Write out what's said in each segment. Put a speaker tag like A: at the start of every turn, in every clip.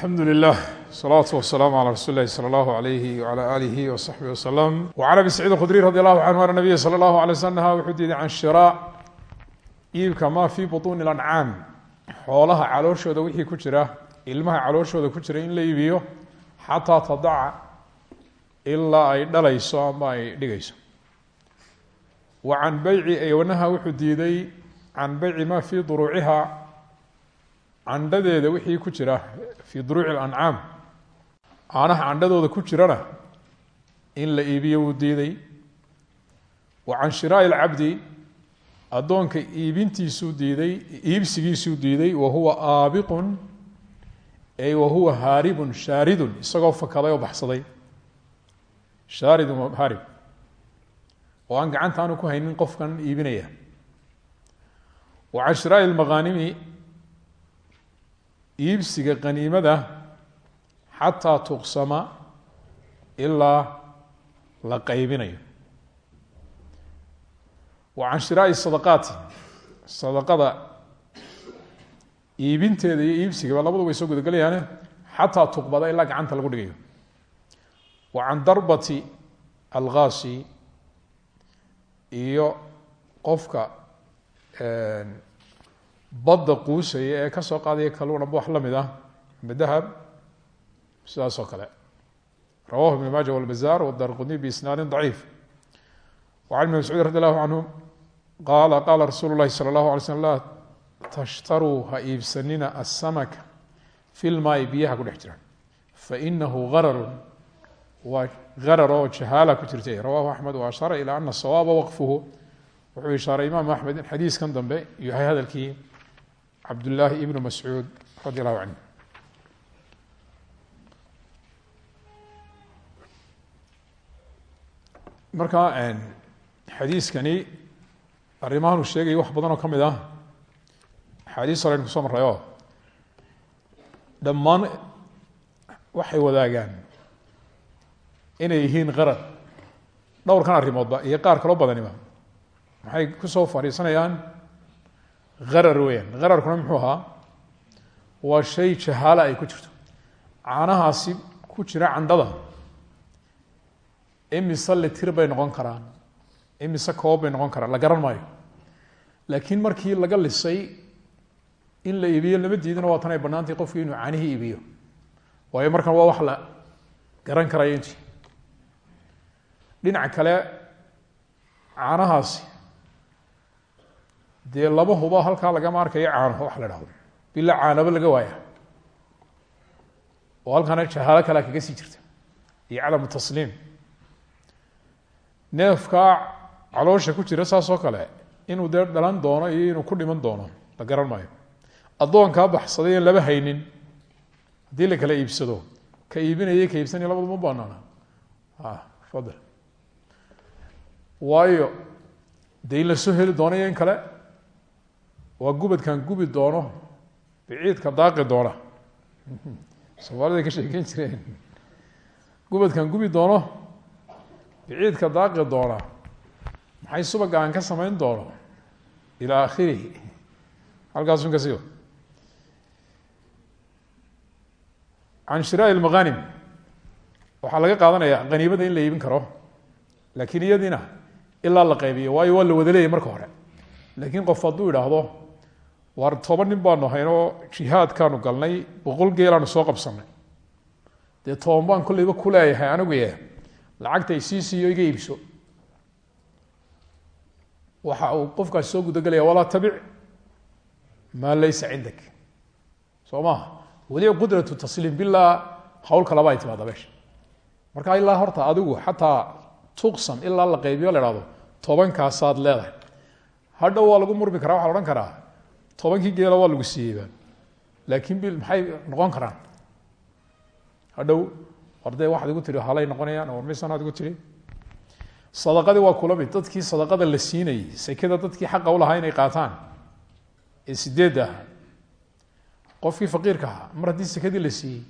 A: alxamdu lilah salaatu wasalaamu calaa rasuuli lahi sala allahu alayhi wala aalihi wasaxbihi wasalam wacan abi saciid alkhudriy radi allahu canhu ana nabiya sala allahu alay slam nahaa wuxuu diiday can shiraa iibka maa fii butuuni lancaam xoolaha calooshooda wixii ku jira ilmaha calooshooda ku jira in la iibiyo xataa tadaca ilaa ay dhalayso ama ay dhigayso. Wa can beyci wanaha wuxuu diiday can beyci maa fii duruuciha candhadeeda wixii ku jira fii duruuci lancaam caanaha candhadooda ku jirana in la iibiyo wuu diiday. Wa can shiraa'i lcabdi addoonka iibintiisuu diiday iibsigiisuu diiday wa huwa aabiqun ay wa huwa haaribun shaaridun isagoo fakaday oo baxsaday. Shaaridun haarib. Oo aan gacanta aanu ku haynin qofkan iibinaya. Wa can shiraa'i lmaqaanimi iibsiga qaniimada xataa tuqsama ilaa la qaybinayo. Wa can shiraa'i sadaqaati sadaqada iibinteeda iyo iibsigaba labadu way soo gudagelayaane xataa tuqbada ilaa gacanta lagu dhigayo. Wa can darbati alghaasi iyo qofka badda quusaya ee ka soo qaadaya kaluun aba wax la mid ah kale. Rawahu ibn maaja walbazaar wdarquni biisnaadin daciif. Wacan ibn mascuud radi allahu canhu qaala qaala rasuulu llahi sala allahu alay slm laa tashtaruu ha iibsanina asamaka fi lmaai ku dhex jira fainahu gararun waa garar oo jahaala ku jirtay. Rawahu axmed wa ashara ilaa ana sawaaba waqfuhu wuxuu ishaaray imaam axmed in xadiiskan dambe yahay hadalkii cabdullaahi ibnu mascuud radi allahu canhu marka xadiiskani arrimahan uu sheegaya wax badan oo ka mid ah. Axaadiis hore aynu kuso marray oo dhammaan waxay wadaagaan inay yihiin qarar dhowrkan arrimoodba iyo qaar kaloo badaniba maxay ku soo fadhiisanayaan harar weeyaan. Hararkuna muxuu ahaa? Waa shay jahaala ay ku jirto. Caanahaasi ku jira candhada imise litir bay noqon karaan. Imise koob bay noqon karaan. La garan maayo. Laakiin markii laga lisay in la iibiyo lama diidina waa tan ay bannaantay qofkii inuu caanihii iibiyo. Waayo markan waa wax la garan karayo intii. Dhinaca kale caanahaasi dee laba huba halkaa lagama arkayo caano wax la dhahdo bila caanaba laga waaya oo halkaana jahaalo kalea kaga sii jirta. Iyo cadamu tasliim. Neefkaa caloosha ku jira saas kale inuu dee dhalan doono iyo inuu ku dhiman doono la garan maayo. Addoonkaa baxsaday aan laba haynin haddii la kala iibsado ka iibinaya ka iibsanaya labadu ma banaana fadl waayo dee in la soo heli doonayo kale waa gubadkan gubi doono biciidka daaqi doona. Soomaalida ka sheekeyn jireen. Gubadkan gubi doono biciidka daaqi doona. Maxay subaga aan ka samayn doono? Ilaa akhirihi halkaasun ka wa can shiraa'i lmaqanim waxaa laga qaadanayaa qaniimada in la iibin karo laakiin iyadiina ilaa la qaybiyo waayo waa la wada marka hore. Laakiin qof hadduu idhaahdo waar toban nin baanu haynoo jihaadkaanu galnay boqol geelaanu soo qabsanay. Dee toban baan kolleyba ku leeyahay aniguye lacagta isii siiyo iga iibso. Waxa uu qofkaas soo gudagelaya walaa tabic maa laysa cindak. Soo maha qudratu tasliim bilaa hawl kalaba ay timaada meesha. Marka ilaa horta adigu xataa tuqsam ilaa la qaybiyo la hahdo tobankaasaad leedahay. Hadhow lagu murmi karaa waxa la odhan karaa tobankii geela waa lagu siiyeyba laakiin bil maxay noqon karaan? Hadhow ardee waxaad igu tiri halay noqonayaan war misanaad igu tiri. Sadaqadii waa kula dadkii sadaqada la siinayey sekada dadkii xaqa ulahaa inay qaataan ee sideedda faqiirka ahaa mar haddii sekadii la siiyey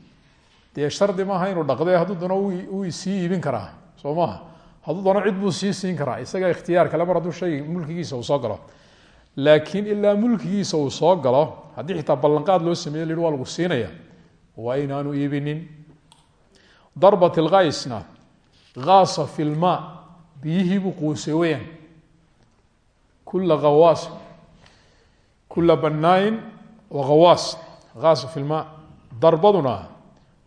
A: dee shardi maaha inuu dhaqde hadduu doono uu sii iibin karaa soo maaha. Hadduu cid buu sii siin karaa isaga ikhtiyaar kale mar hadduu shay mulkigiisa uu soo galo laakiin ilaa mulkigiisa uu soo galo haddii xitaa ballanqaad loo sameeye la yihi waa lagu siinaya waa inaanu iibinin. Darbat ilkaysna kaasa fi lmaa biyihiibuu quusay weyaan kula awaas kula wa hawaas kaasa fi lmaa darbaduna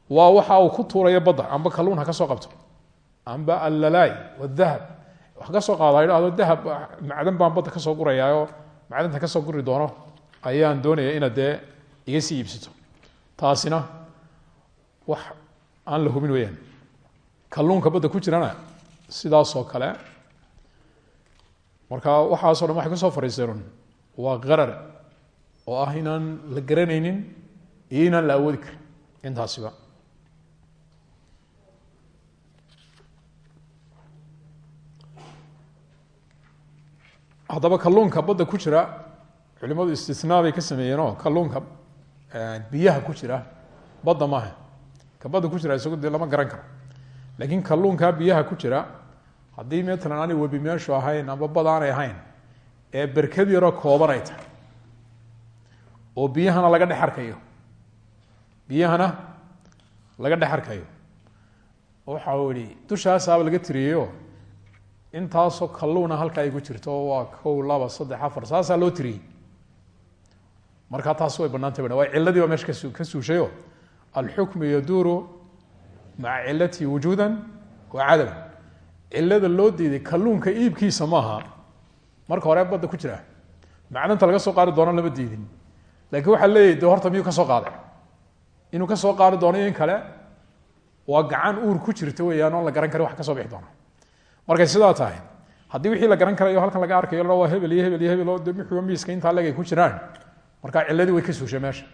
A: waa waxa uu ku tuurayo badda amba kalluun ha ka soo qabto amba allalaay wadahab wax ka soo qaada dahab macdan baan badda ka soo gurayaaoo macdanta ka soo guri doono ayaan doonaya inaad dee iga sii iibsato. Taasina wax aan la hubin weyaan kalluunka badda ku jirana sidaasoo kale marka waxaaso dhan waxay ka soo fariiseen waa qarar oo ah inaan la garanaynin iyo inaan la awoodi karin. Intaasiba haddaba kalluunka badda ku jira culimadu istisnaa bay ka sameeyeenoo kalluunka biyaha ku jira badda maaha. Ka badda ku jira isagu dee lama garan karo. Laakiin kalluunkaa biyaha ku jira haddii matalan aanay webi ahayn amba bad aanay ahayn ee berkad yaroo kooban ay tahay oo biyahana laga dhex arkayo biyahana laga dhex arkayo waxa ihi dushaasaaba laga tiriyeyo intaasoo kalluuna halka ay ku jirto waa kow laba saddex afar saasaa loo tiriyey markaa taas way banaantay ba waa ciladii baa meesha kasu ka suushayo. Alxukmu yaduuru maca cilatihi wujuuda wa cadama cilada loo diiday kalluunka iibkiisa maaha marka hore badda ku jira. Macdanta laga soo qaadi doono lama diidin. Laakiin waxaa leeyahy de horta miyuu ka qaaday? Inuu ka qaadi doono in kale waa gacan uur ku jirta weeyaan oon la garan karin wax ka bixi doona markay sidaa tahay haddii wixii la garan karayo halkan laga arkayo waa hebel iyo hebel iyo hebel de miiska intaa leg ay ku jiraan? Markaa ciladii way ka suushay meesha.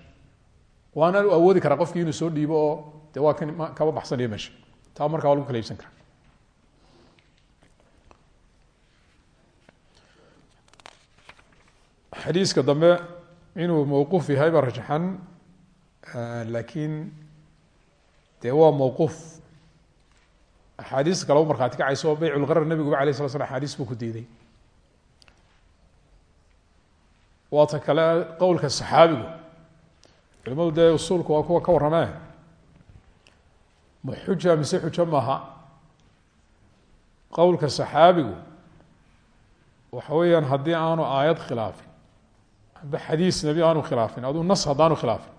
A: Waana u awoodi karaa qofkii inuu soo dhiibo oo de waa kaba baxsanayo meesha. Taa markaa waa lagu kala iibsan karaa. Xadiiska dambe inuu mawquuf yahay baa rajaxan laakiin dee waa mawquuf axaadiis kale markhaati kacayso beyculqarar nebiguba alay sla slam axaadiis buu ku diiday. Waata kale qowlka saxaabigu. Culimadu dee usuulku waa kuwa ka warramee. Ma xuja mise xujo maaha? Qowlka saxaabigu waxa weeyaan haddii aanu aayad khilaafin amba xadiis nebi aanu khilaafin aduu nas haddaanu khilaafin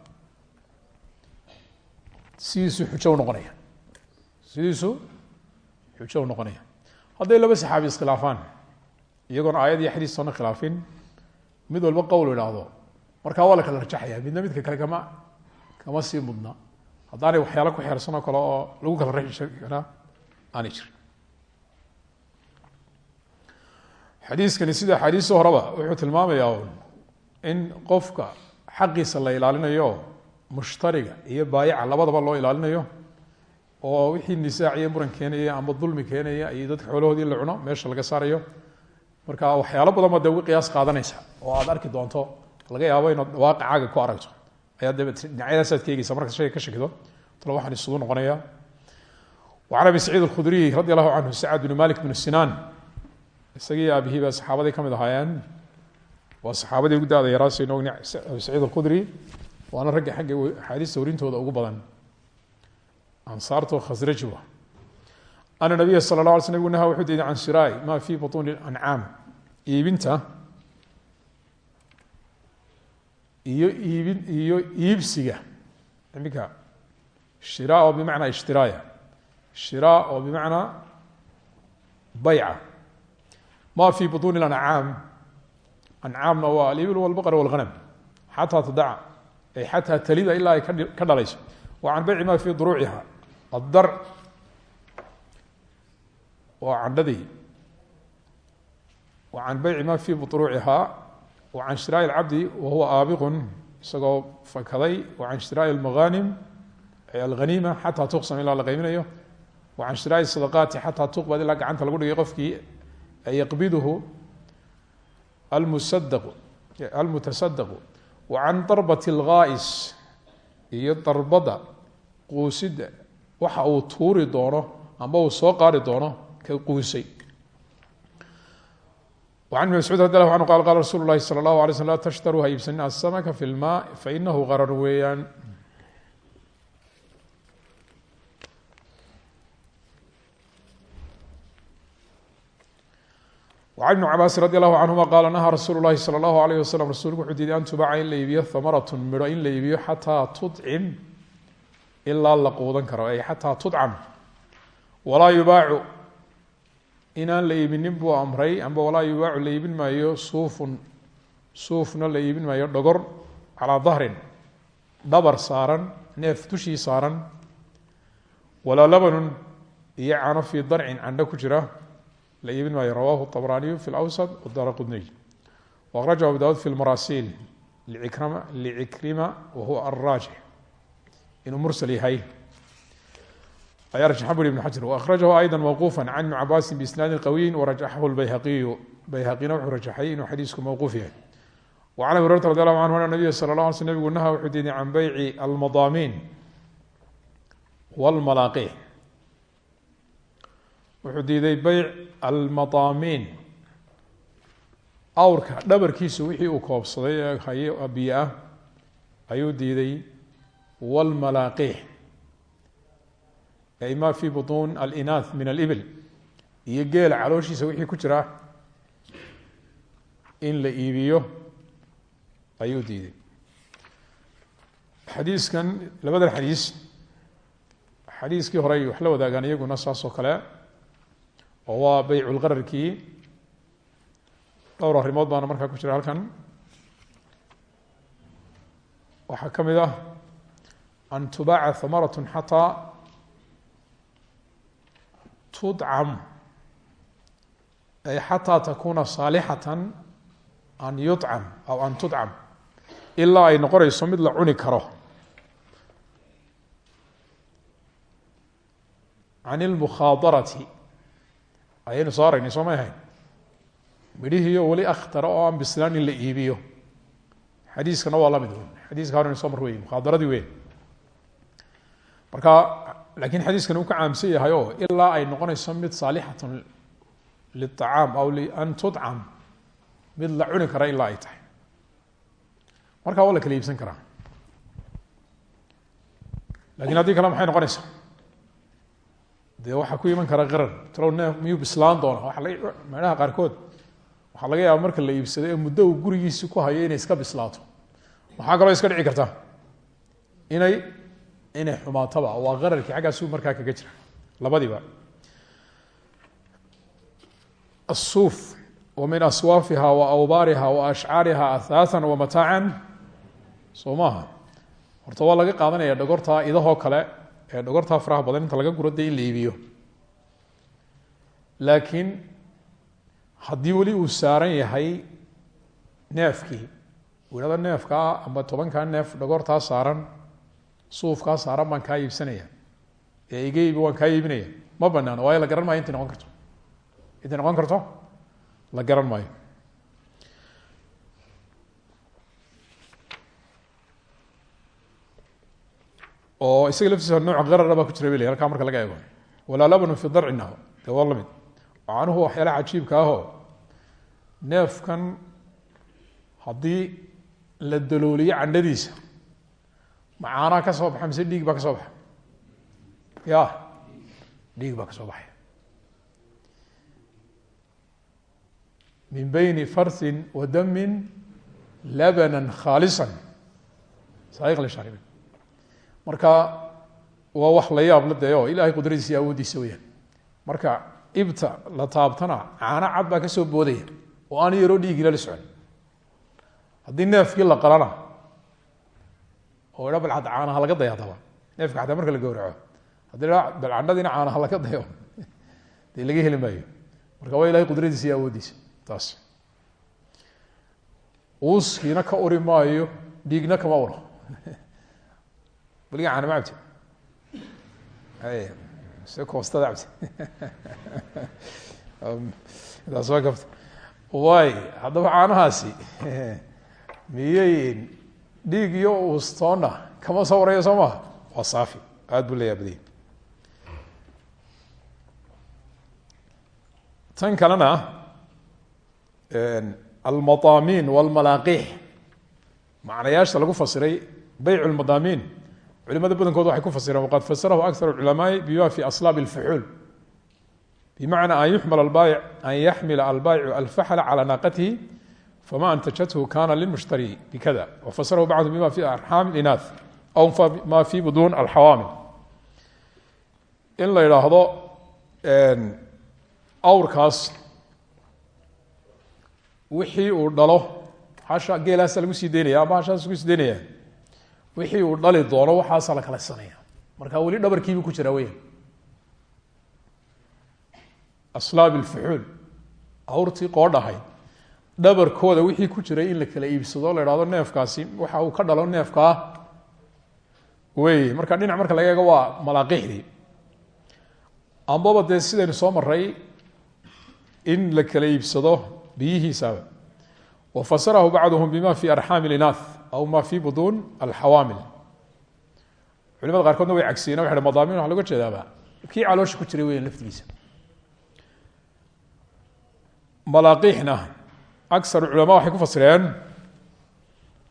A: sidiisuu xujo unoqonaya sidiisu xujo unoqonaya hadday laba saxaabi iskhilaafaan iyagoon aayad iyo xadiis soona khilaafin mid walba qowl idhaahdo markaa waa la kala rajaxaya. Midna midka kale kama kama sii mudna. Haddaanay waxyaalo ku xeersanoo kale oo lagu kala raxi karaa aanay jirin. Xadiiskani sida axaadiista horeba wuxuu tilmaamayaa in qofka xaqiisa la ilaalinayo mushtariga iyo baayaca labadaba loo ilaalinayo oo wixii nisaac iyo muran keenaya ama dulmi keenaya iyo dadka xoolahoodii la cuno meesha laga saarayo marka waxyaalo badan baad de uga qiyaas qaadanaysa oo aad arki doonto laga yaabo inaad waaqicaaga ku aragto ayaa dee dhinacyadaasaad ka eegeysa markaad shayga ka shakido talo waxaan isugu noqonaya وعن أبي سعيid الkخdري رضي الله عنه سعد بن مالك بن sinاn isagii aabihii baa saxaabadii kamid ahaayeen waa saxaabadii ugu daada yaraa saynu ogni abi saciid alkhudri waana ragga xagga axaadiista warintooda ugu badan ansaarto khasrajiba ana nabiya sala la alay sl wuxuu diiday can shiraay ma fi butuuni ancaam iibinta iyo iibin iyo iibsiga. Iminka shiraa oo bimacnaa ishtiraaya. Shiraa oo bimacnaa bayca. Ma fi butuuni اlancaam ancaamna waa alibil walbaqr walghanam. Xataa tadaca ay xataa talida ilaa ay ka dhalayso wa can bayci ma fi duruuciha addarc waa candhadii wa can bayci ma fii buruucihaa wa can shiraa'i alcabdi wa huwa aabiqun isagoo fakaday wa can shiraa'i almaghanim ay alghaniima xataa tuqsam ilaa la qayminayo wa can shiraa'i sadaqaati xataa tuqbad ilaa gacanta lagu dhigay qofkii yaqbiduhu almusadaqu almutasadaqu wa can darbati alghaa'is iyo darbada quusidda waxa uu tuuri doono amba uu soo qaadi doono ka quusay an ibn mascuud radi allahu anhu qal qala rasuulu lahi sala allahu alay sl la tashtaruu ha iibsanin asamaka fi lmaa fainahu qarar weeyaan an ibn cabaasi radi allahu canhuma qaala nahaa rasuulu lahi sala allahu alayh wasalam rasuulku wuxuu diiday an tubaca in la iibiyo hamaratu midho in la iibiyo xataa tucim ilaa la quudan karo ay xataa tudcam. Walaa yubaacu inaan la iibinin buu amray amba walaa yubaacu la maayo suufun suufna la maayo dhogor calaa dahrin dhabar saaran neef saaran. Walaa labanun iyo cano fii darcin candho ku jira la iibin maayo. Rawaahu abraaniyu fi lawsat wadaara qudniy waqrajahu abu daawud fi lmaraasiil likrima wahuwa inuu mursl yahay ayarjaxa bui ibn xajar waahrajahu ayضa mawquufa can ibni cabaasin biisnaadi qawiyin warajaxahu lbayhaqiyu bayhaqina wuxuu rajaxay inuu xadiisku mawquuf yahay wacan abi hurarata radi allahu canhu ana nabiya sala la ala sl nabigu naha wuxuu diiday can beyci almadaamiin wاlmalaqi wuxuu diiday beyc almadaamiin awrka dhabarkiisu wixii uu koobsaday ee haye biyo ah ayuu diiday wاlmalaaqih ay ma fi buطun alinath min alibil iyo geela calooshiisa wixii ku jira in la iibiyo ayuu diiday xadiiskan labadan xadiis xadiiskii horey wax la wadaagaan iyaguna saas oo kale oo waa beyculqararkii dhowr arrimood baana markaa ku jira halkan waxaa ka mid ah an tubaaca hamarat xataa tudcam ay xataa takuna saalixata an yucam aw an tudcam ilaa ay noqonayso mid la cuni karo can ilmukhaadarati ayaynu soo aragnay soo may ahayn midhihiiyo weli akhtara oo aan bislaan in la iibiyo xadiiskana waa la mid weyn xadiiska horena soo mar wey mukhadaradii weyn marka laakiin xadiiskan uu ka caamsan yahay oo ilaa ay noqonayso mid saalixatan liacaam aw lian tudcam mid la cuni kara ilaa ay tahay. Markaa waa la kala iibsan karaa. Lakin haddii maxay noqonaysaa? Dee waxaa ku iman kara qarar talow neef bislaan doona waa laga meelaha qaarkood waxaa laga yaaba marka la iibsado ee muddo uu ku hayo inay iska bislaato. Waxaa kaloo iska dhici karta inay inay xumaatoba waa qararkii xaggaasu markaa kaga jira. Labadiba asuuf wa min aswaafiha wa awbaariha wa ashcaariha ahaathan wa mataacan soo horta waa laga qaadanaya dhogortaa idahoo kale ee dhogortaa faraha badan inta laga guro in la iibiyo. Laakiin haddii uu saaran yahay neefkii ihahdo neefkaa amba tobankaa neef dhogortaa saaran suufkaa saaran baan kaa iibsanaya ee iga iibi waan kaa iibinaya. Ma banaano waayo la garan maayo intay noqon karto. Intay noqon karto la garan maayo. Oo isaga laftiisa nooc qarara baa ku jira bel halkaa marka laga eego. Walaa labanu fi darcina de waa la mid canuhu waxyaalaha cajiibka ahoo neefkan haddii la dalooliyo candhadiisa macaanaa ka soo baxa mise dhiig baa ka soo baxa? Ya dhiig baa ka soo baxay. Min bayni farsin wa damin labana khaalisa saaiq lisharibin marka waa wax la yaab la dee oo ilahay qudradiisa iyo awooddiisa weyaan marka ibta la taabtana caano cad baa ka soo boodaya oo aan yaroo dhiigila la socon. Haddii neefkii la qalana oo idha balcad caanaha laga daya adaba neefka xataa marka la gowraco haddii dha balcandhadiina caanaha laga dayo dee laga heli maayo. Marka waa ilahay qudradiisa iyo awooddiisa taas. Uuskiina ka uri maayo dhiigna kama uro. Weliga caana ma cabti? Se koostada cabti. Taas waa gabta waay haddaba caanahaasi miyay dhiig iyo uustoona kama soo waraya soo maha waa saafi. Aada buu la yaabadaya tan kalena almadaamin walmalaaqiix. Macnayaasha lagu fasiray beyc lmadaamin culimada badankood waxay ku fasireen waqad fasarahu akar culamaai bima fi aslaab اlfuxuul bimacnaa an yuxmil albaayic an yaxmila albaayicu alfaxla calى naaqatihi fama antajathu kana lilmushtari bikada wafasarahu bacdu bima fi arxaam inaah aw ma fi buduun alxawaamil in la yidhaahdo awrkaas wixii uu dhalo hasha geelaasa lagu sii daynaya ama hashaas lagu sii daynaya wixii uu dhali doono waxaasa la kala sanaya marka weli dhabarkiibu ku jira weya aslaab ilfuxuul awrtii qoodhahay dhabarkooda wixii ku jiray in la kala iibsado la ihahdo neefkaasi waxa uu ka dhalo neefkaa wey marka dhinac marka laga eego waa malaaqiixdii ambaba dee sidaynu soo maray in la kala iibsado biyihiisaba wafasarahu bacduhum bima fi arxaami linaah aw ma fi buduun alxawaamil. Culimada qaarkoodna way cagsiyen waxay madaamin waxa loga jeedaaba. Kii caloosha ku jiray weyan laftigiisa. Malaaqiixna aar culama waxay ku fasireen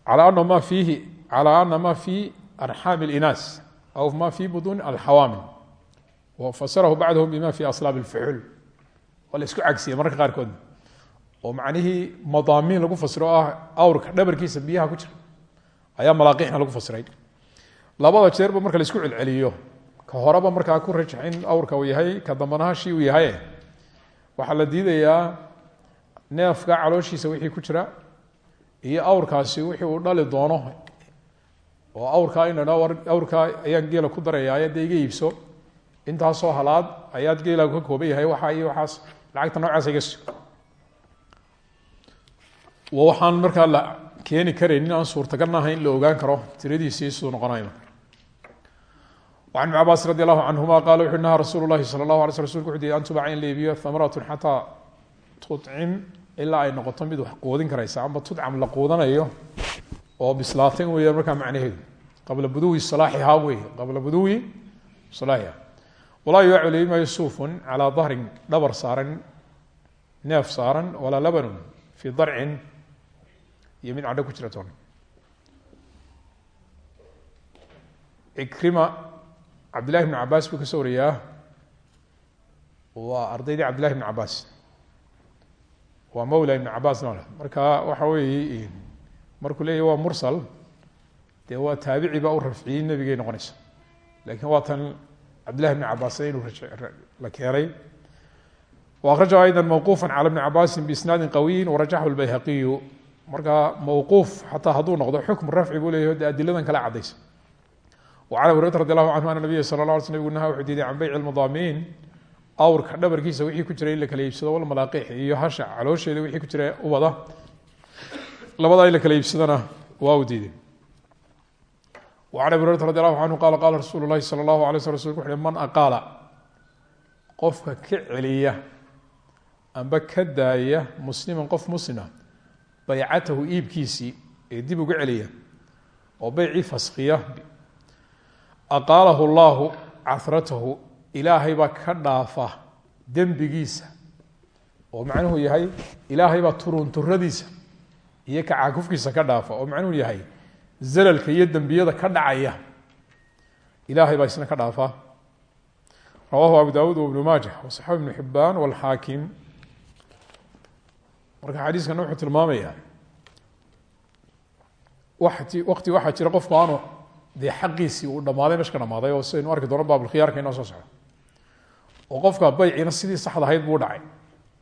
A: ala ana ma fiihi ala ana ma fi arxaami اlinaas aw ma fi buduni alxawaamil wafasarahu bacdahum bima fi aslaab اlfuxul waa la isku cagsiye mararka qaarkoodna oo macnihii madaamiin lagu fasiro o ah awrka dhabarkiisa biyaha ku jira ayaa malaaqixna lagu fasiray labada jeerba marka la isku celceliyo ka horeba markaa ku rajax in awrka uu yahay ka dambanahashi uu yahaye waxaa la diidayaa neefka calooshiisa wixii ku jira iyo awrkaasi wixii uu dhali doono oo awrkaa in la awrkaa ayaan geela ku darayaaye dee iga iibso intaasoo halaad ayaad geelaagu ka kooban yahay waxa iyo waxaas lacagta noocaas iga su waxaan markaa la keeni karaynin aan suurtagalna ahay in la ogaan karo tiradiisii siduu noqonayo an ibn cabaas radi allahu canhuma qala wuxu nahaa rasuulu lahi sala allahu ala sl rsulku wuxu diiday an tubaca in ilaa ay noqoto mid wax quudin karaysa amba tudcam la quudanayo oo bislaatay weya markaa macnaheedu. Qabla buduwi salaaxihaa wey qabla buduwi salaaxiha. Walaa yuacu liimayo suufun calaa dahrin dhabar saaran neef saaran walaa labanun fii darcin iyo mid cadho ku jira ikrima cabdillahi bn cabaas buu ka soo wariyaa waa ardaydii cabdillahi bn cabaas waa mawla ibn cabaas nole marka waxa weeye markuu leeyahy waa mursal dee waa taabici baa u rafciyey nebigay noqonaysa. Lakin waa tan cabdillahi bn cabaas inuu la keenay. Warajahu ayda mawquufa calى bni cabaasin biisnaadi qawiyi warajaxhu lbayhaqiyu marka mawquuf xataa hadduu noqdo xukm rafci buu leeyah de kala cadaysa wa can hurayrat radi allahu canhu ana nabiya sal la ala sl nbigu naha wuxuu diiday can awrka dhabarkiisa wixii ku jira in la kala iibsado wal malaaqiix iyo hasha caloosheeda wixii ku jira ubada labadaa in la kala iibsadana waa u diidey wacan abi hurerata radi allahu canhu qaala qaala rasuulu llahi sala allahu alay man aqaala qofka ka celiya amba ka daaya musliman qof muslima baycatahu iibkiisii ee dib uga celiya oo beycii faskiya aqaalahu llaahu caratahu ilaahay baa ka dhaafa dembigiisa. Oo macnuhu yahay ilaahay baa turunturadiisa iyo kacakufkiisa ka dhaafa oo macnuhu yahay zalalka iyo dembiyada ka dhacaya. Ilaahay baa isna ka dhaafa rawahu abu dawud wbnu maaja waصaxabi ibnu xibaan wاlxaakim marka xadiiskana wuxuu tilmaamaya wati wakti waxaa jira qofku aanu dee xaqiisii uu dhamaaday mesh ka dhamaaday oo sidaynu arki doono baabulkhiyaarka inoo soo socdo oo qofka bayciina sidii saxda ahayd buu dhacay.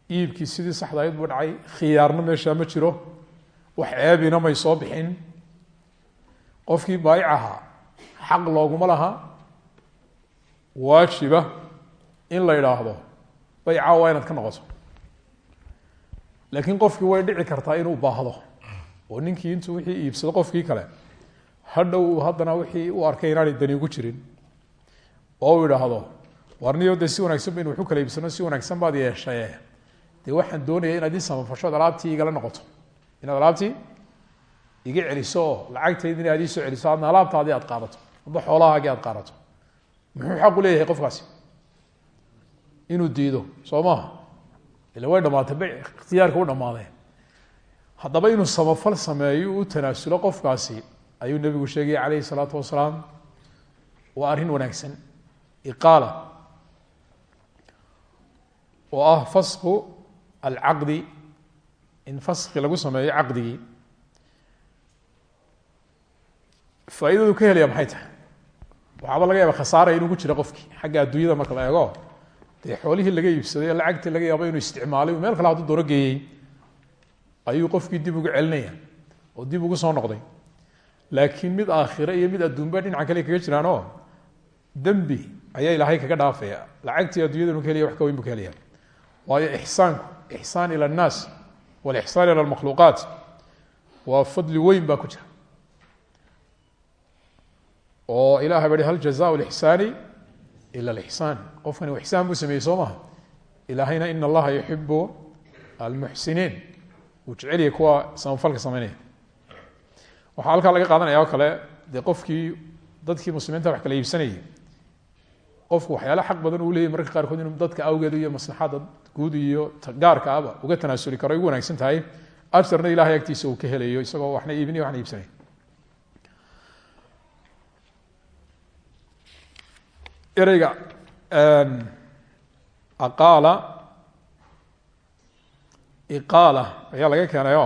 A: Iibkii sidii saxda ahayd buu dhacay. Khiyaarna meeshaa ma jiro. Wax ceebina may soo bixin. Qofkii baayic ahaa xaq looguma laha. Waajiba in la idhaahdo bayca waa inaad ka noqoto. Laakiin qofkii way dhici kartaa inuu baahdo. Oo ninkii intuu wixii iibsado qofkii kale. Hadhow haddana wixii u arkay inaanay dani ugu jirin. Oo uu idhaahdo warniyo dee si wanaagsan baynu waxu kala iibsano si wanaagsan baad yeeshaye dee waxaan doonaya inaad ii samafasho ad alaabtii igala noqoto. Inaad alaabtii iga celiso oo lacagtaydi in aad ii soo celiso adna alaabtaadii aad qaadato amba xoolahaagii aad qaadato. Muxuu xaq u leeyahay qofkaasi? Inuu diido soo maha ila way dhamaatay ikhtiyaarka u dhamaadeen haddaba inuu samafal sameeyo u tanaasulo qofkaasi ayuu nebigu sheegaya calayhi salaatu wasalaam waa arrin wanaagsan. Iqaala oo ah fasku alcaqdi. In faski lagu sameeyo caqdigii. Faaidadu ka helaya maxay tahay? Waxaaba laga yaaba khasaara inuu ku jira qofkii. Xagga adduunyada marka la eego dee xoolihii laga iibsaday lacagtii laga yaabo inuu isticmaalay meel kale hadduu doono geeyey ayuu qofkii dib ugu celinaya oo dib ugu soo noqday. Laakiin mid aakhire iyo mid adduunba dhinaca kale kaga jiraanoo dembi ayaa ilaahay kaga dhaafaya. Lacagtii adduunyadanu ka helaya wax ka weyn buu ka helaya waayo ixsaanku ixsaan ila annaas walixsaan ila almakhluuqaat waa fadli weyn baa ku jira oo ilahay ba hi hal jazaء اlixsaani ila اlixsaan qofkani u ixsaan buu sameeyey soo maha ilaahayna in allaha yuxibu almuxsiniin wuu jecelyahay kuwa samafalka sameynaya waxaa halkaa laga qaadanaya oo kale dee qofkii dadkii muslimiinta wax kala iibsanayay qofku waxyaala xaq badan uu leyahy mararka qaarkood inuu dadka awgeed iyo maslaxadda guud iyo gaarka aba uga tanaasuli karo ugu wanaagsan tahay. Ajarna ilahay agtiisa uu ka helayo isagoo waxna iibinay waxna iibsanay. Ereyga aqaala iqaala ayaa laga keenayo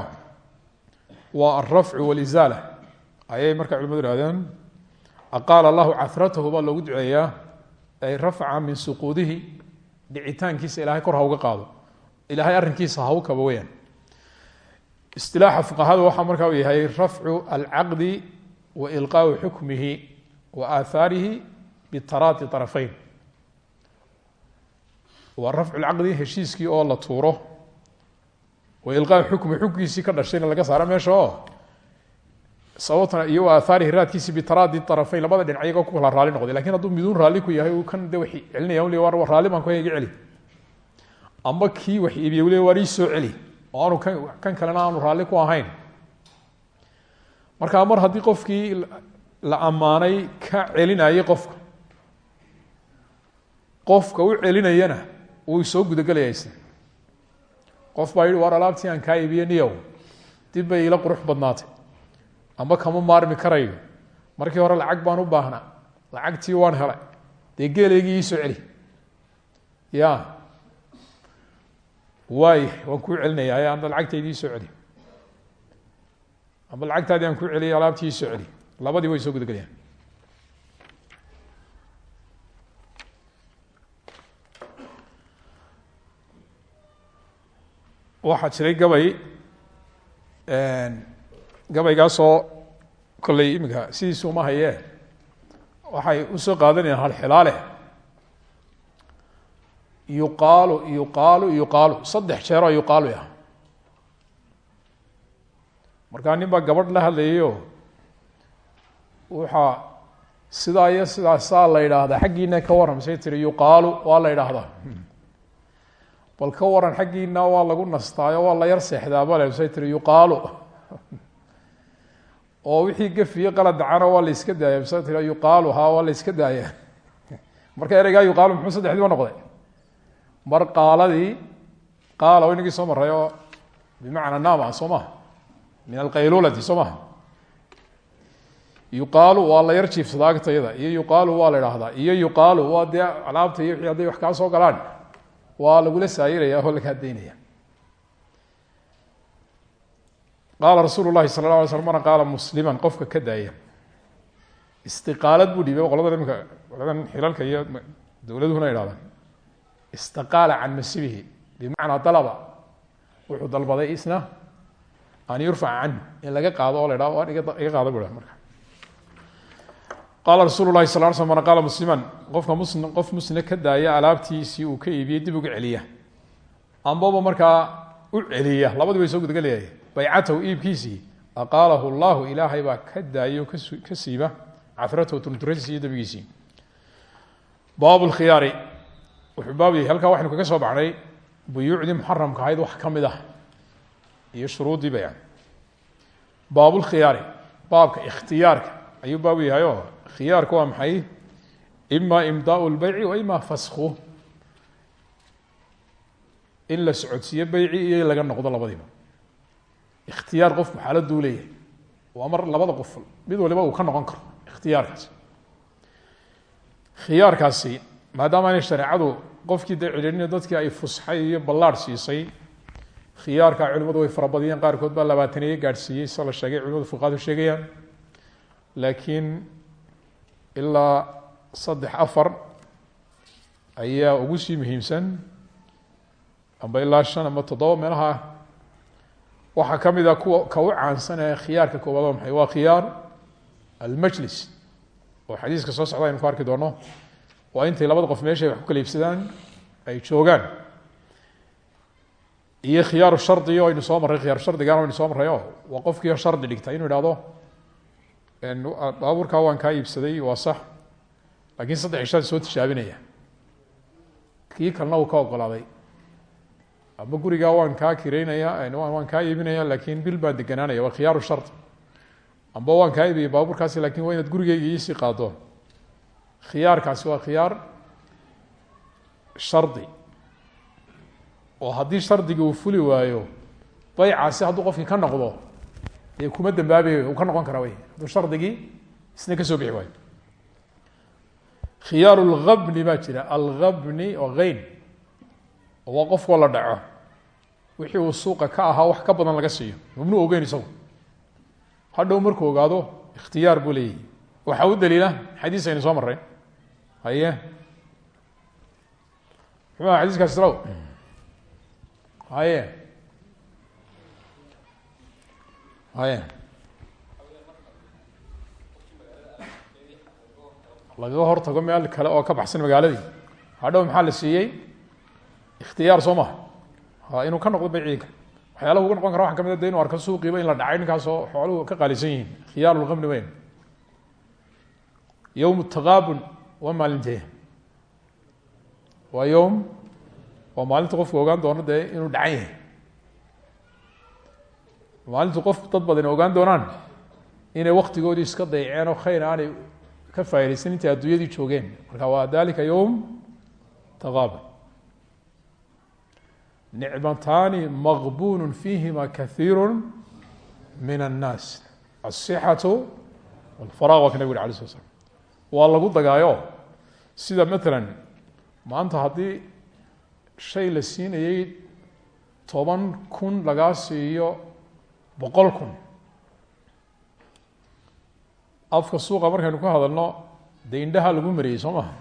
A: waa alrafcu walizaala. Ayay markaa culimadu ihahdeen aqaala allahu cahratahu baa loogu duceeyaa rafca min suquudihi dhicitaankiisa ilahay kor ha uga qaado. Ilahay arrinkiisa ha u kaba weyaan istilaaxa fuqahada waxaa markaa u yahay rafcu alcaqdi wa ilqaau xukmihi wa aahaarihi bitaraati arafayn waa rafcu lcaqdi heshiiskii oo la tuuro. Wa ilqaa xukmi xukkiisii ka dhashayna laga saaro meesha sababtana iyo aahaarihi raadkiisi bitaraadi arafayn labada dhinac iyagoo ku kala raali noqday. Lakin hadduu miduun raalli ku yahay kan de wax celinaya war raalli baan ku iga celi amba kii wax iibiye le waar ii soo celi. Oo aanu kan kan kalena aanu raalli ku ahayn. Markaa mar haddii qofkii la ammaanay ka celinayay qofka qofka u celinayana wuu soo gudagelaya qof baa yihi alaabtii aan kaa iibiye niyow. Ila qurux badnaatay amba kama maarmi karayo markii hore lacag baan u baahnaa lacagtii waan helay. Dee geeleygii ii soo celi. Ya. Waay waan kuu celinaya. Anda lacagtaydii ii soo celi. Amba lacagtaadii aan kuu celiyay alaabtii ii soo celi. Labadii way soo gudagelayaan waxaa jiray gabay gabaygaasoo kolley iminka sidiisu uma hayee waxay u soo qaadanayaan halxilaale yuqaalu yuqaalu yuqaalu. Saddex jeeroo yuqaalu ah markaa nin baa gabadh la hadlayayo waxaa sidaa iyo sidaasaa la yidhaahdaa. Xaggiina ka warram say tiri yuqaalu waa la yidhaahdaa. Bal ka waran xaggiina waa lagu nastaayo waa la yar seexdaa bale say tiri yuqaalu oo wixii gafiye qalad dacana waa la iska daaya sa tiri yuqaalu ha waa la iska daaya marka ereygaa yuqaalu muxuu saddexdiiba noqday? Mar qaaladii qaala o soo maray oo bimacnaa naam ah soo maha min alqaylulati soo maha yuqaalu waa la yar jiifsadaa iyo yuqaalu waa la idhaahdaa iyo yuqaalu waa dee alaabta iyo wixii hadday wax kaa soo galaan waa lagula saayiraya oo lagaa daynaya qaala rasuulu lahi sala la alay slam mana qaala musliman qofka ka daaya istiqaalad buu dhiibay qoladan imika qoladan xilalka iyo dowladuhuna ihahdaan istiqaala can masibihi bimacnaa dalaba wuxuu dalbaday isna an yurfaca canhu in laga qaado oo la idhaho waan iga qaada bu marka qaala rasuulu lahi sal l sl man qaala musliman qofka muslim qof muslima ka daaya alaabtiisii u celiya labadii bay soo gudagelayaye baycatahu iibkiisii aqaalahu llahu ilaahay baa ka daaya o ka siiba cafratahu turturadiisi iyo dembigiisii baab lkhiyaari wuxuu baab halkaa waxaynu kaga soo baxnay buyuucdii muxaramka ahayd wax ka mid ah iyo shuruuddii baycan baabulkhiyaari baabka ikhtiyaarka ayuu baabu yahay oo khiyaarku waa maxay? Ima imdaau lbeyci wa ima faskhu in la socodsiiyo beyci iyo laga noqdo labadiiba ikhtiyaar qofku xaaladuu leeyahay waa mar labada qof mid waliba uu ka noqon karo ikhtiyaarkaasi khiyaarkaasi maadaama aanay shareecadu qofkii dee dadkii ay fusxay iyo ballaadh siisay khiyaarka culimadu way farabadiyeen qaarkood baa labaataneeye gaadhsiiyey soo la sheegay culimadu fuqaadu sheegayaan. Laakiin ilaa saddex afar ayaa ugu sii muhiimsan amba ilaa shan ama toddoba meelaha waxaa ka mid a kuwa ka u caansan ee khiyaarka koowaad waa maxay? Waa khiyaar almajlis. Oo xadiiska soo socda aynu ku arki doono waa intay labada qof meeshay wax ku kala iibsadaan ay joogaan. Iyo khiyaaru shardi o aynu soo marray khiyaar shardigan aynu soo marray o waa qofkii shardi dhigta. Inuu ihahdo baabuurkaa waan kaa iibsaday waa sax. Laakiin saddex ishaan soo tijaabinaya kii kalena uu ka ogolaaday ama gurigaa waan kaa kireynaya waan kaa iibinaya laakiin bil baan deganaanaya waa khiyaaru shard amba waan kaa iibiyay baabuurkaasi laakiin waa inaad gurigeyga iisii qaado. Khiyaarkaasi waa khiyaar shardi. Oo haddii shardigii uu fuli waayo baycaasi hadduu qofkii ka noqdo dee kuma dambaabayo uu ka noqon karaa wey hadduu shardigii isna ka soo bixi waayo. Khiyaar lgabni baa jira. Algabni oo geyn. Waa qofkoo la dhaco wixii uu suuqa ka ahaa wax ka badan laga siiyo. Mamnu ogeyn isagu. Hadhow markuu ogaado ikhtiyaar buu leeyahy waxaa u daliila xadiis aynu soo marray. Haye. Muxuu aha xadiiskaas islaw haye. Haye. Lagaga hortago meel kale oo ka baxsan magaaladii. Hadhow maxaa la siiyey? Ikhtiyaar soo maha ha inuu ka noqdo bayciga waxyaalaha uga noqon kara waxa ka mid a de inu arko suuqiiba in la dhacay ninkaasoo xooluhu ka qaalisan yihiin. Khiyaar lgamni weyn. Yowm taqaabun waa maalintee waa yowm waa maalinta qofku ogaan doono dee inuu dhacan yahay maalintu qof dad ogaan doonaan inay waktigoodii iska dayaceen oo khayr aanay ka faa'idaysan intay adduunyadii joogeen. Marka waa dalika yowm taqaabun nicmataani maqbun fiihima kahiiru min الnaas aلصixaةu wاlfaraq waa ka nabig uri alay sla slam waa lagu dagaayo sida matalan maanta haddii shay la siinayey toban kun lagaa siiyo boqol kun afka suuqa markaynu ka hadalno dee indhaha lagu mariyey soo maha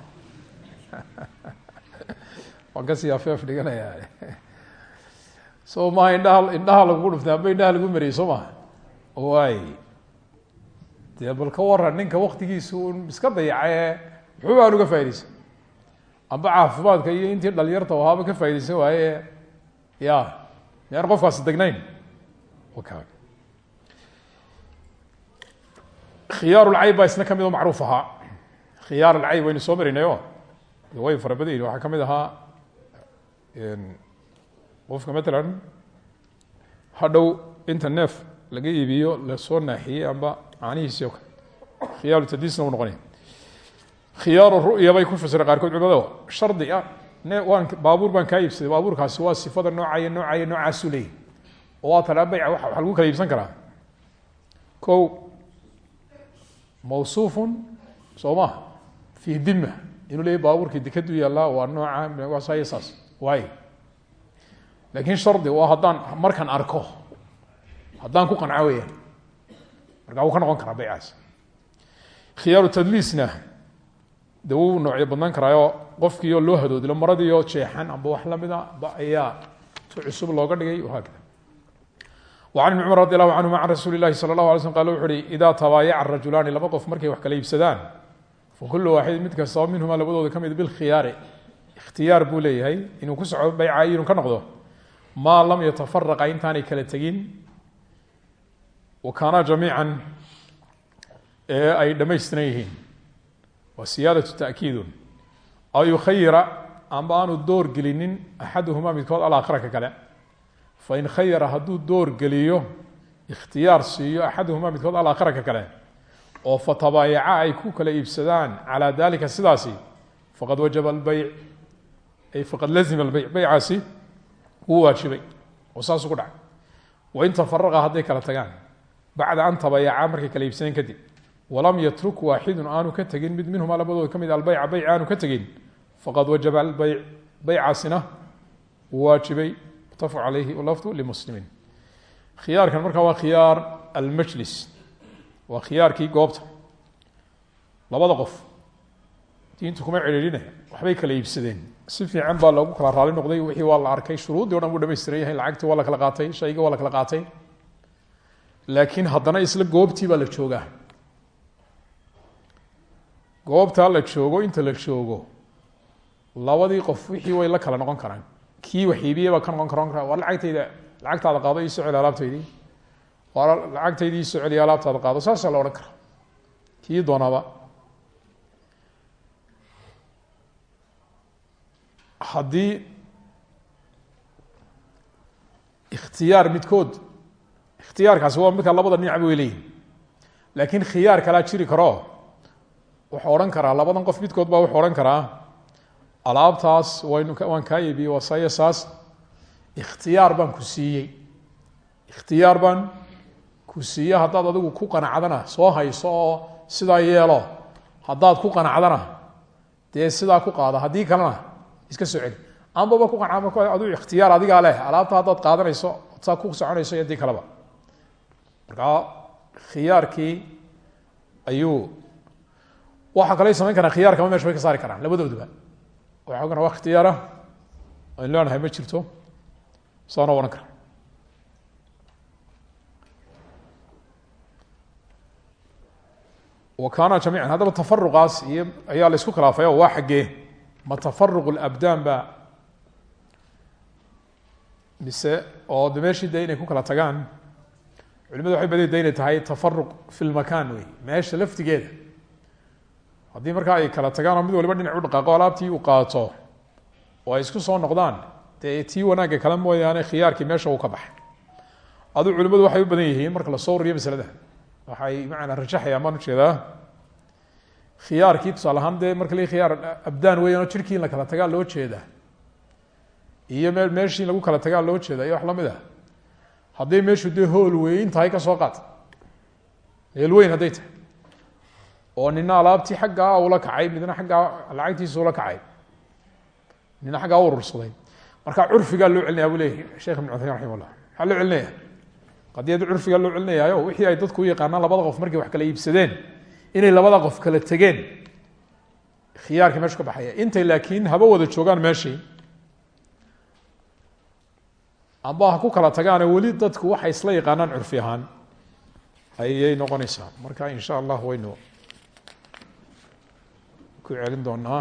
A: waan kasii afeef dhiganaya so maha indhaha indhaha lagugu dhuftay amba indhaha lagu mariyey soo maha waay. Dee bal ka waran ninka waktigiisa un iska dayacaye muxuu baan uga faa'idaysan amba caafimaadka iyo intii dhalinyarta ahaaba ka faa'idaysan waaye ya miyaan qofkaasi degnayn? Khiyaar lcayb baa isna ka mid oo macruuf ahaa. Khiyaar alcayb waynu soo marinayo. Way fara badan yihiin waxaa ka mid ahaa qofka matalan hadhow inta neef laga iibiyo la soo naaxiyey amba caanihiisii o kale khiyaaru tadiisna u ru'ya bay ku fasira qaarkood culimado shardi ah ne waan baabuur baan kaa iibsaday baabuurkaasi waa sifada noocaya noocaya noocaasuu leeyahy oo waa tanaa bayca waxa lagu kala iibsan karaa. Ko mawsuufun soo maha fii inuu leeyahy baabuurkii dekadu yaallaa waa nooca waasaya saas laakiin hardi u ah haddaan markaan arko haddaan ku qanco weyaan markaa wuu ka noqon karaa baycaas khiyaaru tadliisna de wuu noocyo badnaan karaayo. Qofkiioo loo hadoodilo maradiioo jeexan amba wax la mid a ba ayaa si cusub looga dhigay haakada an ibn cumar radi allahu canhuma can rasuuli lahi sala اlahu alay slm qal wuxu uhi idaa tabaayaca rajulaani laba qof markay wax kala iibsadaan fa kulu waaxid mid kastaba minhuma labadooda ka mid ah bilkhiyaari ikhtiyaar buu leeyahay. Inuu ku soco bayca inuu ka noqdo ma lam yatafaraqa intaanay kala tegin. Wa kaanaa jamiican ee ay dhamaystiran yihiin. Wa siyaadatu takiidun. Aw yukhayira amba aanu door gelinin axaduhumaa midkood alakhira ka kale. Fain khayara hadduu door geliyo ikhtiyaar siiyo axaduhumaa midkood alakhira ka kale. Oo fatabaayaca ay ku kala iibsadaan calaa dalika sidaasi faqad wajaba albeyc ay faqad lazima albeyc beycaasi wuu waajibay oo saasuu ku dhacay. Wain tafaraqa hadday kala tagaan bacda an tabayaca markay kala iibsadeen kadib walam yatruk waaxidun aanu ka tegin mid minhuma labadooda ka mid albeyca beyc aanu ka tegin faqad wajaba albayc beycaasina wuu waajibay mutafaq calayhi lafdu limuslimiin khiyaarkan markaa waa khiyaar almajlis waa khiyaarkii goobta. Labada kala iibsadeen si fiican baa loogu kala raali noqday wixii waa la arkay. Shuruuddii o dhan buu dhamaystiran yahay lacagtii waa la kala qaatay shaygii waa la kala qaatay. Laakiin haddana isla goobtii baa la joogaa. Goobtaa la joogo inta la joogo labadii qof wixii way la kala noqon karaan. Kii wax iibiyey baa ka noqon kara war lacagtayda lacagtaada qaado ii soo celi alaabtaydii war lacagtaydii ii soo celiya alaabtaada qaado saasaa la odhan karaa. Kii doonaaba haddii ikhtiyaar midkood. Ikhtiyaarkaasi waa midka labada dhinac way leeyihiin laakiin khiyaar kalaa jiri karo. Wuxuu odhan karaa labadan qof midkood baa wuxuu odhan karaa. Alaabtaas waynu waan kaa iibiyey waa saya saas ikhtiyaar baan ku siiyey. Ikhtiyaar baan ku siiye haddaad adigu ku qanacdana soo hayso oo sidaa yeelo. Haddaad ku qanacdana dee sidaa ku qaada. Haddii kalena iska soo celi. Ambaba ku qanca adu ikhtiyaar adigaa leh. Alaabta haddaad qaadanayso saa ku soconayso iyo haddii kaleba. Markaa khiyaarkii ayuu waxaa kaley samayn karaa khiyaarkama meesha bay ka saari karaan labadooduba waxa kana wa ikhtiyaara aynu leenahay ma jirto saana odhan kara wa kaana jamiican haddaba tafaruqaas iyo ayaa la isku khilaafay oo waa xaggee ma tafaruq labdaan ba? Mise oo de meeshii inay ku kala tagaan culimadu waxay badida inay tahay tafaruq fi lmakan wey meesha laftigeeda. Haddii markaa ay kala tagaan mid waliba dhinac u dhaqaaqo alaabtii uu qaato oo ay isku soo noqdaan dee tii wanaagga kale mooyaane khiyaarkii meesha uu ka baxay aduu culimadu waxay u badan yihiin marka la soo wariyo masalada. Waxay macanaa rajaxayaan baan u jeedaa khiyaarkii tusaale ahaan dee marka la khiyaar abdaan weeyaan oo jirkii in la kala tagaa loo jeedaa iyo me meeshii lagu kala tagaa loo jeeda iyo wax la mid ah. Hadday meeshu dee hool weyn tahay ka soo qaad. Meel weyn hadday tahay. Oo nina alaabtii xaggaa ula kacay midna xaggaa lacagtiisa ula kacay. Nina xaggaa u urursaday. Marka curfigaa loo celinaya buu leeyahy sheekh ibn cuthaymin raximah llah maxaa loo celinaya qadiyada curfigaa loo celinayaayo wixii ay dadku u yaqaanaan labada qof markay wax kala iibsadeen inay labada qof kala tegeen. Khiyaarka meeshu ka baxaya. Intay laakiin haba wada joogaan meeshii. Amba ha ku kala tagaane weli dadku waxay isla yaqaanaan curfi ahaan. Ayay noqonaysaa. Marka in sha allah waynu ku celin doonaa